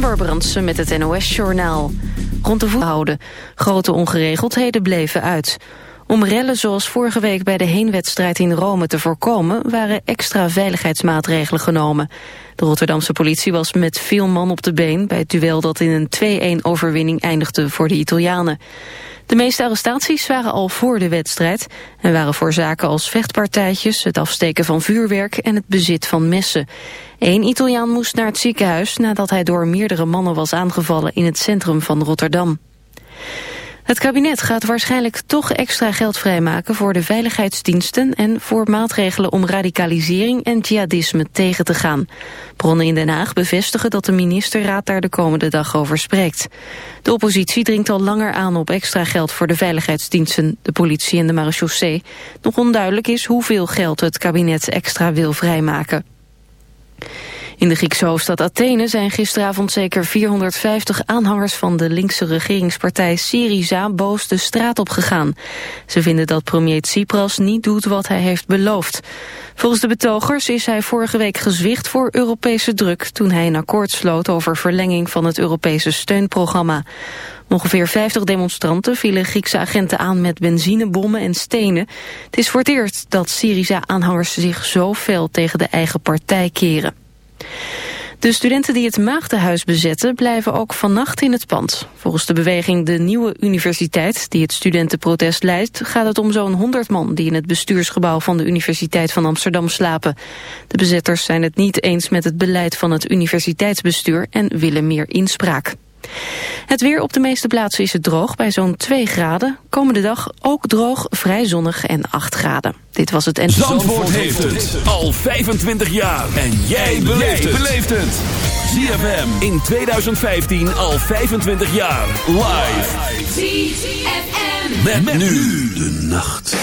Ember Brandsen met het NOS-journaal. Rond de voet houden. Grote ongeregeldheden bleven uit. Om rellen zoals vorige week bij de heenwedstrijd in Rome te voorkomen... waren extra veiligheidsmaatregelen genomen. De Rotterdamse politie was met veel man op de been... bij het duel dat in een 2-1 overwinning eindigde voor de Italianen. De meeste arrestaties waren al voor de wedstrijd... en waren voor zaken als vechtpartijtjes, het afsteken van vuurwerk... en het bezit van messen. Eén Italiaan moest naar het ziekenhuis nadat hij door meerdere mannen was aangevallen in het centrum van Rotterdam. Het kabinet gaat waarschijnlijk toch extra geld vrijmaken voor de veiligheidsdiensten en voor maatregelen om radicalisering en jihadisme tegen te gaan. Bronnen in Den Haag bevestigen dat de ministerraad daar de komende dag over spreekt. De oppositie dringt al langer aan op extra geld voor de veiligheidsdiensten, de politie en de marechaussee. Nog onduidelijk is hoeveel geld het kabinet extra wil vrijmaken. In de Griekse hoofdstad Athene zijn gisteravond zeker 450 aanhangers van de linkse regeringspartij Syriza boos de straat op gegaan. Ze vinden dat premier Tsipras niet doet wat hij heeft beloofd. Volgens de betogers is hij vorige week gezwicht voor Europese druk toen hij een akkoord sloot over verlenging van het Europese steunprogramma. Ongeveer 50 demonstranten vielen Griekse agenten aan met benzinebommen en stenen. Het is voor het eerst dat Syriza-aanhangers zich zo fel tegen de eigen partij keren. De studenten die het Maagdenhuis bezetten blijven ook vannacht in het pand. Volgens de beweging De Nieuwe Universiteit, die het studentenprotest leidt... gaat het om zo'n 100 man die in het bestuursgebouw van de Universiteit van Amsterdam slapen. De bezetters zijn het niet eens met het beleid van het universiteitsbestuur en willen meer inspraak. Het weer op de meeste plaatsen is het droog bij zo'n 2 graden. Komende dag ook droog, vrij zonnig en 8 graden. Dit was het en Zandvoort, Zandvoort heeft het al 25 jaar. En jij beleeft het. ZFM in 2015 al 25 jaar. Live. ZFM. Met, met nu de nacht.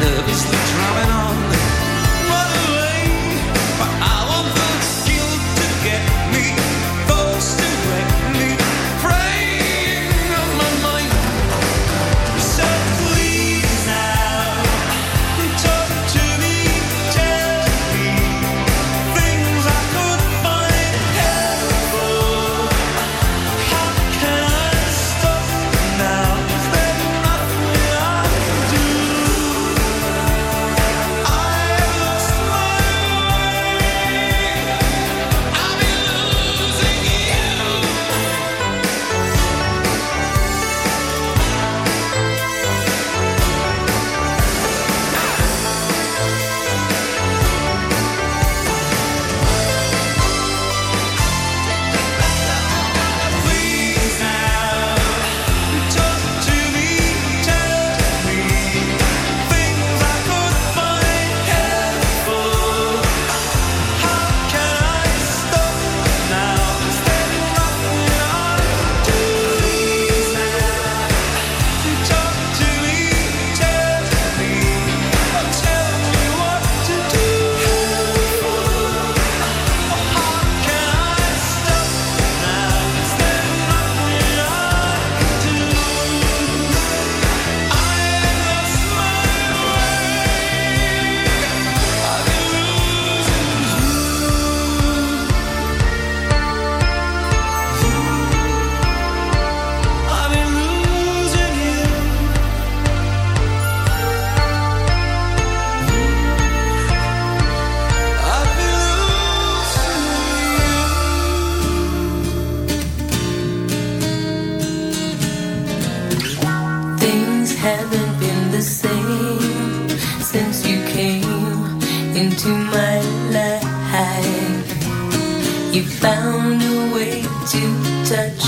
nervously drumming on the van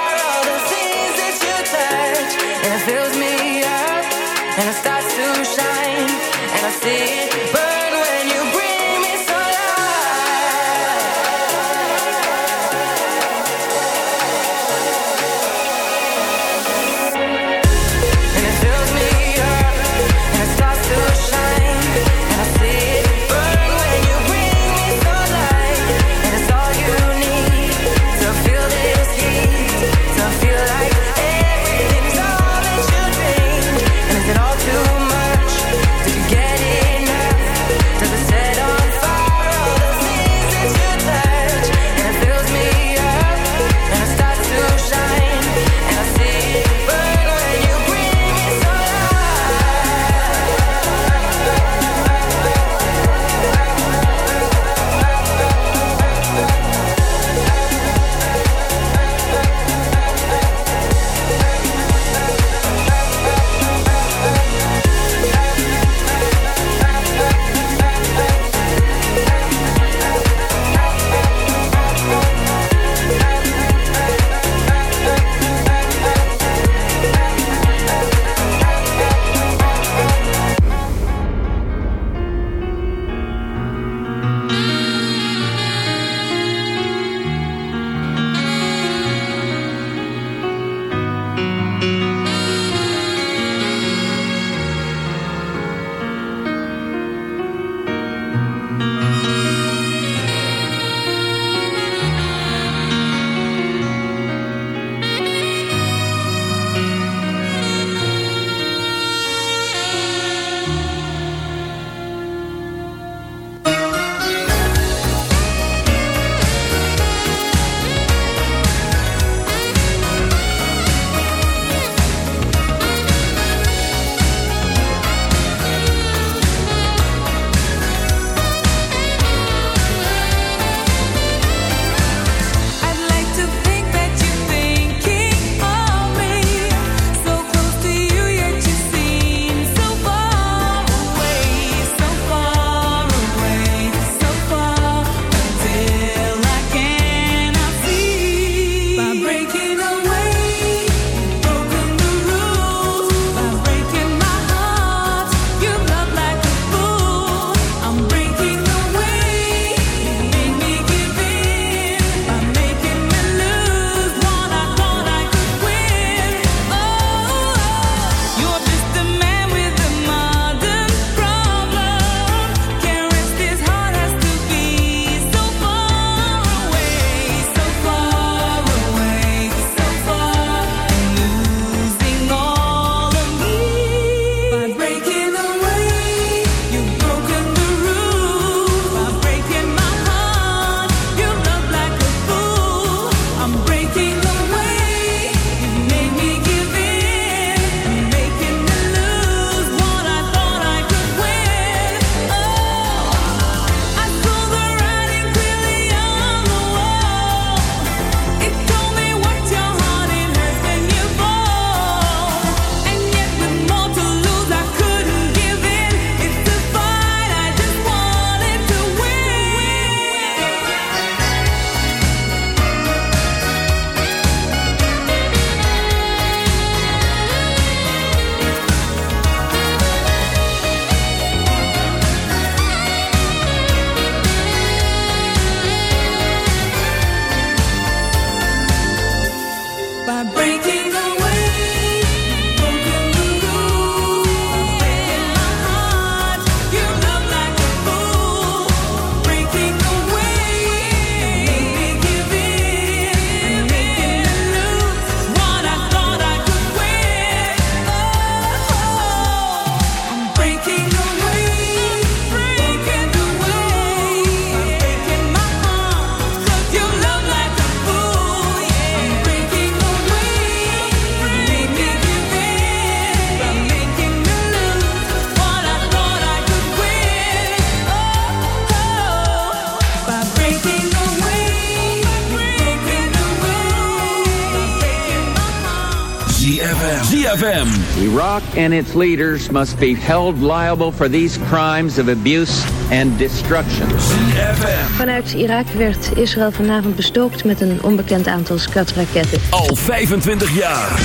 Iraq and its leaders must be held liable for these crimes of abuse and destruction. ZFM. Vanuit Irak werd Israël vanavond bestookt met een onbekend aantal skatraketten. Al 25 jaar.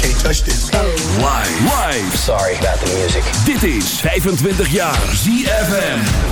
Can't touch this. Live. Live. Sorry about the music. Dit is 25 jaar ZFM.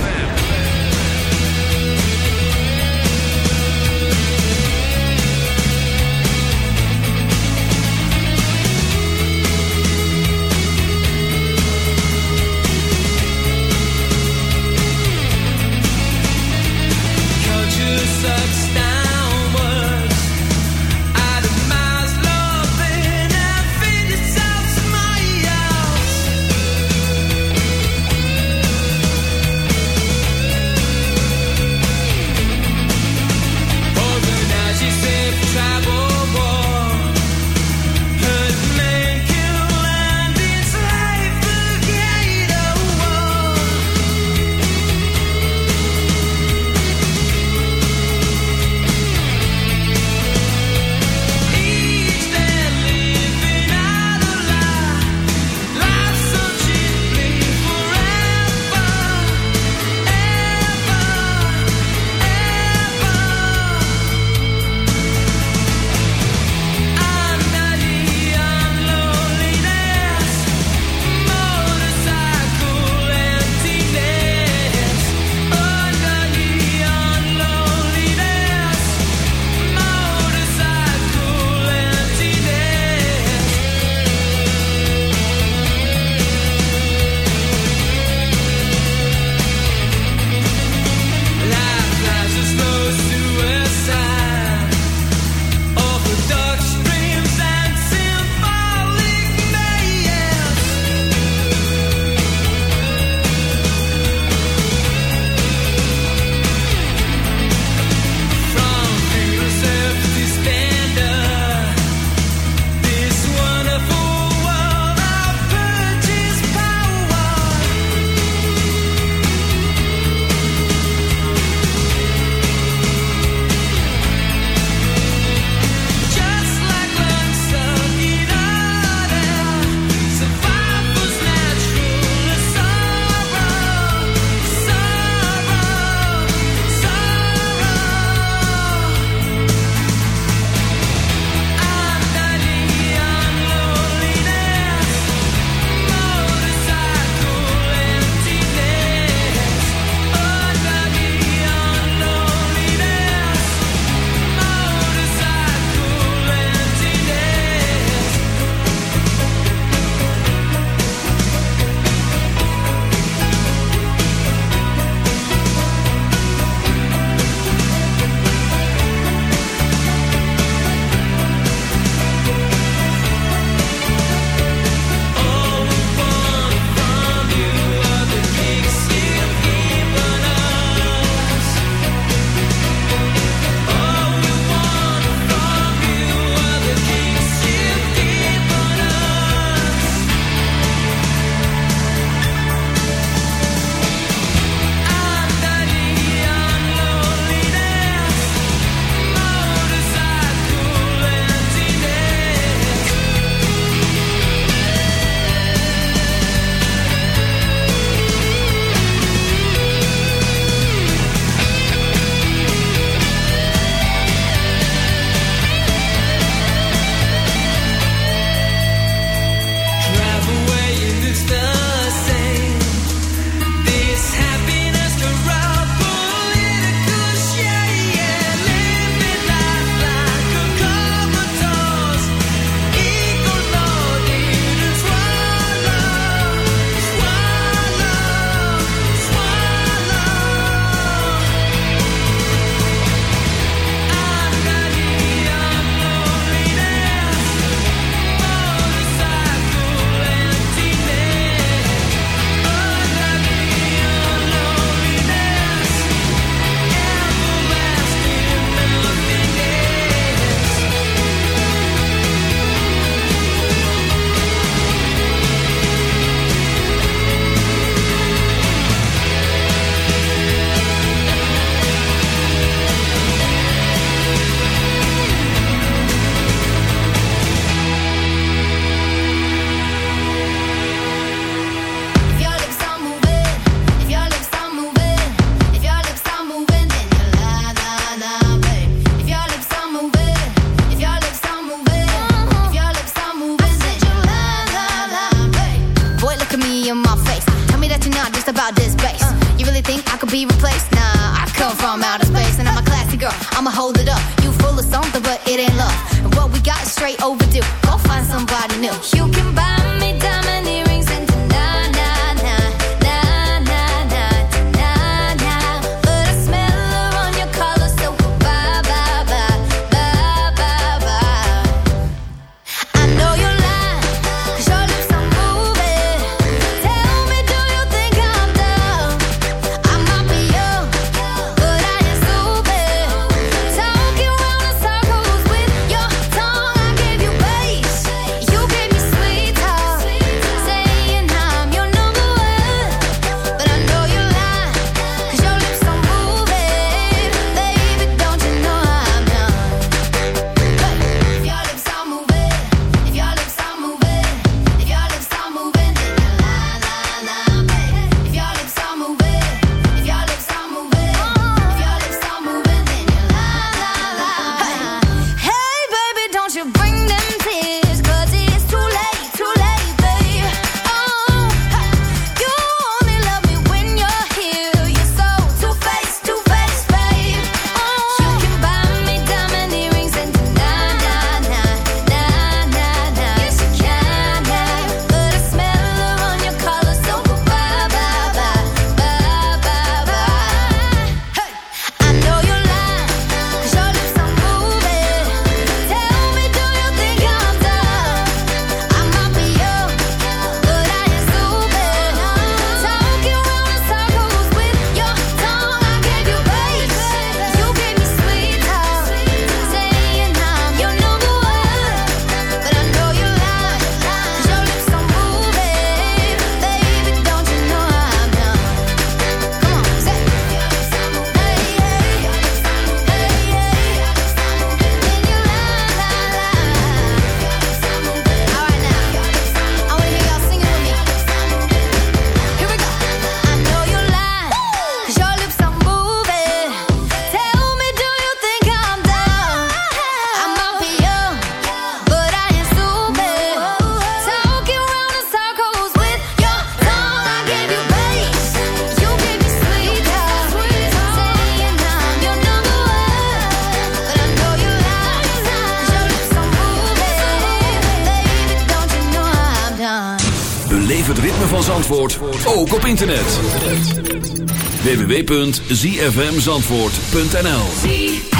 www.zfmzandvoort.nl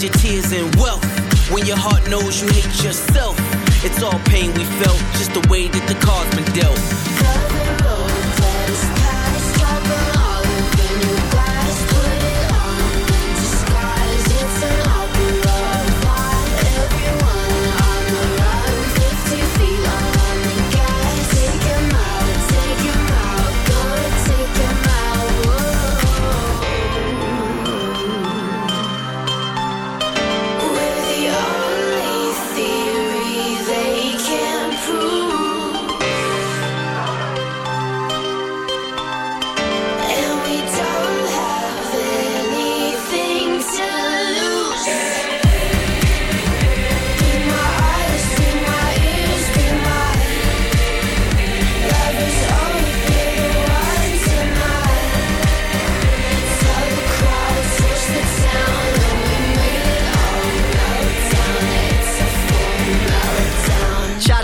hide your tears in wealth. When your heart knows you hate yourself it's all pain we felt, just the way that the cards been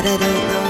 I don't know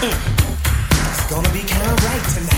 It's gonna be kinda right tonight.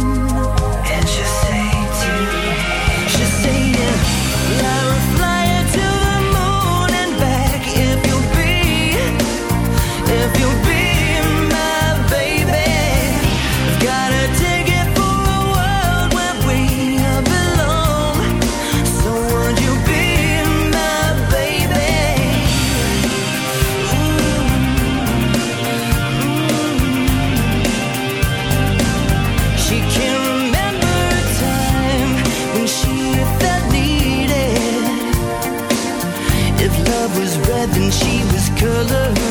color